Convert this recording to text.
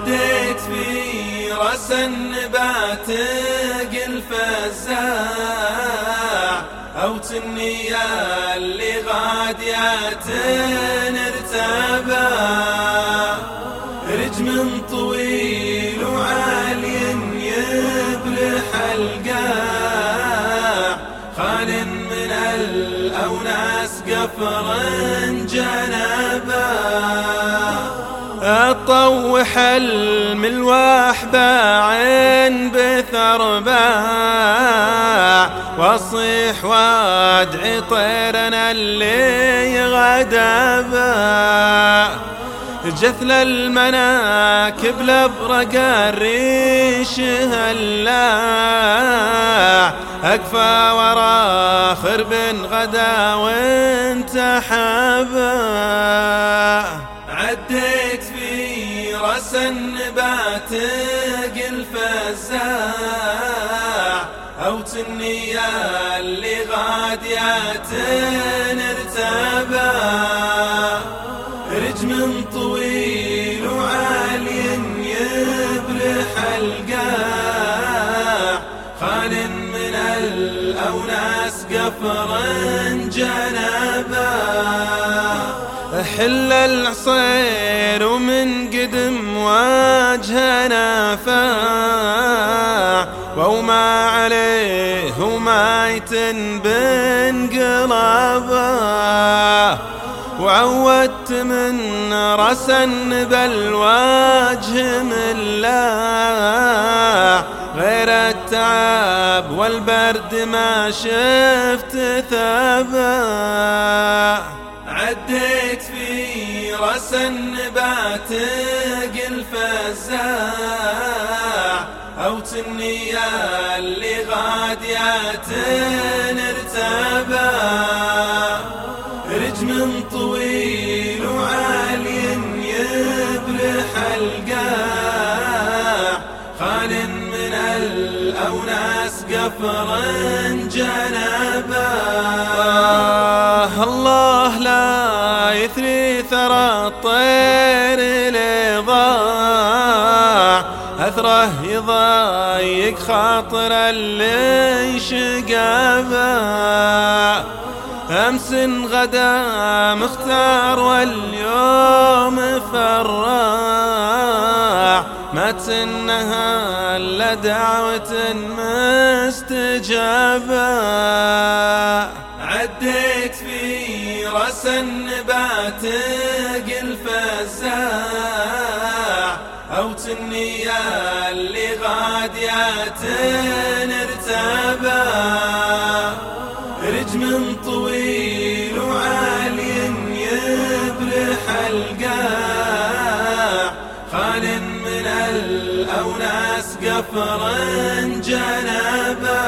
عديت في رأس النبات قل فزاع أو تنيا اللي غاديات رجم طويل وعالي يبرح القاع. خال من الأوناس قفر جنبا. أطوح الملواح باعن بثرباع وأصيح وأدعي طيرنا اللي غدبا جثل المناكب لبرق الريش هلا أكفى ورا خرب غدا وانت حبا عديت في رأس النبات قل فزاع أو تنيا اللي غاديات ارتبا رجم طويل وعالي يبرح القاع. خال من الأوناس قفر جنبا حل العصير ومن قدم واجهنا فاع وما عليه ومايت بنقلبا وعودت من رسن بالواجه ملا غير التعب والبرد ما شفت ثبا عديت رأس النبات قل فزاع أو تنيا اللي غاديات ارتبا رجم طويل وعالي يبرح القاع. خال من الأوناس قفر جنبا يثري ثرى الطير لضاع أثره يضايق خاطر اللي شقبا أمس غدا مختار واليوم فراع. ما تنها إلا دعوة مستجابة. عديت في رأس النبات قل فزاع. أو تنيا اللي غاديات ارتبا. رجم طويل وعالي يبرح القاع. خال من الأوناس قفر جنبا.